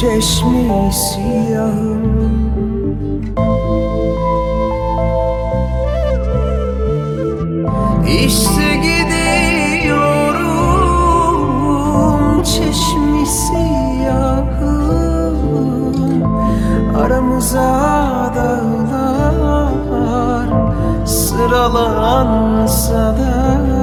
çeşmi siyahım. İşte gidiyorum çeşmi siyahım. Aramıza dağlar sıralansa da